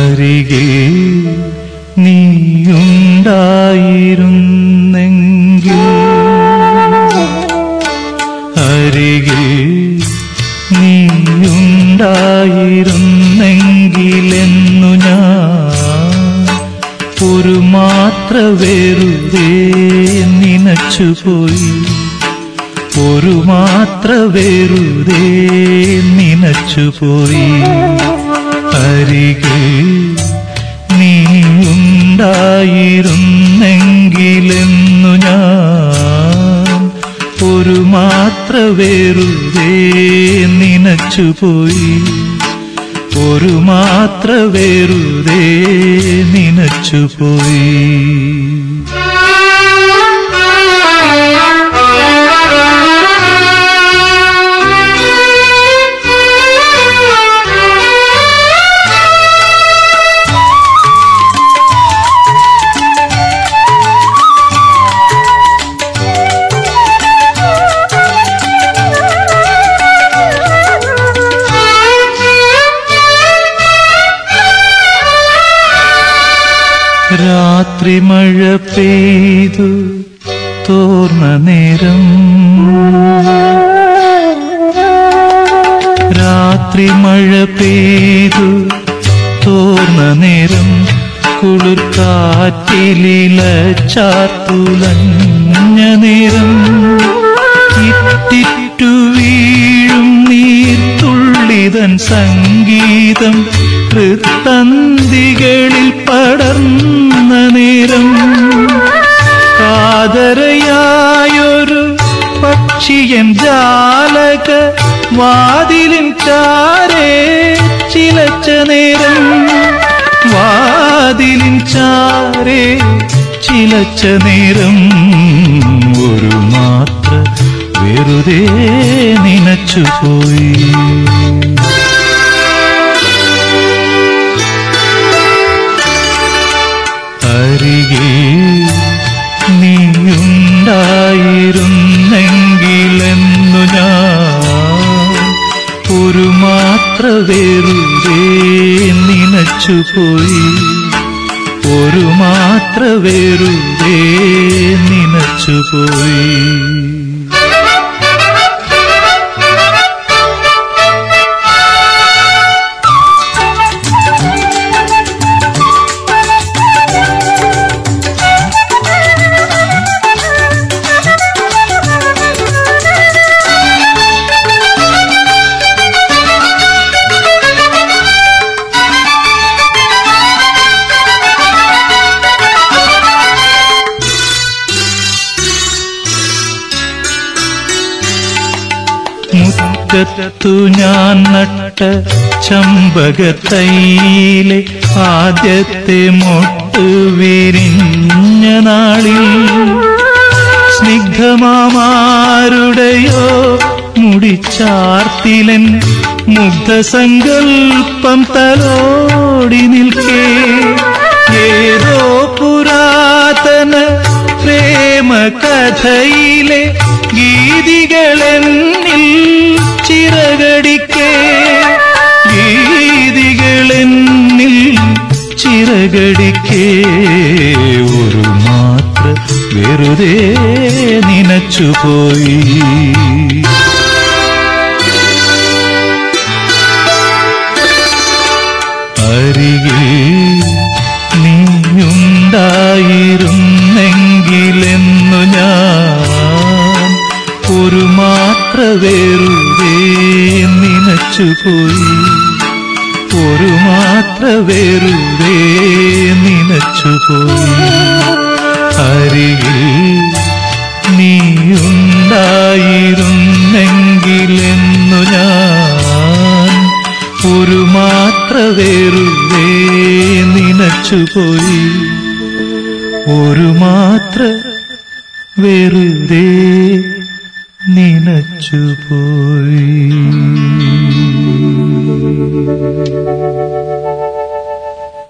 അരികിൽ നീയുണ്ടായിരുന്നെങ്കിൽ. അരികിൽ നീയുണ്ടായിരുന്നെങ്കിലെന്നു ഞാൻ ഒരു മാത്ര വെറുതെ നിനച്ചുപോയി. ഒരു മാത്ര വെറുതെ നനച്ചുപോയി. അരികിൽ നീയുണ്ടായിരുന്നെങ്കിലെന്നു ഞാൻ ഒരു മാത്ര വെറുതെ നിനച്ചുപോയി. ഒരു മാത്ര വെറുതെ നനച്ചുപോയി. രാത്രി മഴ പെയ്തു തോർന്ന നേരം. രാത്രി മഴ പെയ്തു തോർന്ന നേരം. കുളിർ കാറ്റിലില ചാത്തുലഞ്ഞ നേരം. ഇറ്റിറ്റു വീഴും സംഗീതം ഹൃത്തന്തികളിൽ പടർന്ന നേരം കാതരയായൊരു പക്ഷിയൻ ജാലക വാതിലിൻ ചാരേ ചിലച്ച നേരം വാതിലിൻ ചാരേ ചിലച്ച നേരം ഒരു മാത്ര വെറുതെ നനച്ചുപോയി. അരികെ നീയുണ്ടായിരുന്നെങ്കിലെന്നു ഞാൻ ഒരു മാത്ര നിനച്ചു പോയി ഒരു മാത്ര നിനച്ചു നനച്ചുപോയി മുറ്റത്തു ഞാൻ നട്ട ചമ്പകത്തൈയിലെ ആദ്യത്തെ മൊട്ട് വിരിഞ്ഞ നാളിൽ സ്നിഗ്ധമാമാരുടെയോ മുടിച്ചാർത്തിലൻ മുഗ്ധസങ്കൽപ്പം തലോടി നിൽക്കേ. ഏതോ പുരാതന പ്രേമ ചിറകടിക്കേ ഒരു മാത്ര വെറുതെ നനച്ചുപോയി അരികിൽ നീയുണ്ടായിരുന്നെങ്കിലെന്നു ഞാൻ ഒരു മാത്ര വെറുതെ നനച്ചുപോയി ഒരു മാത്ര വെറുതെ നനച്ചുപോയി അരികിൽ നീയുണ്ടായിരുന്നെങ്കിലെന്നു ഞാൻ ഒരു മാത്ര വെറുതെ നനച്ചുപോയി ഒരു മാത്ര വെറുതെ നനച്ചുപോയി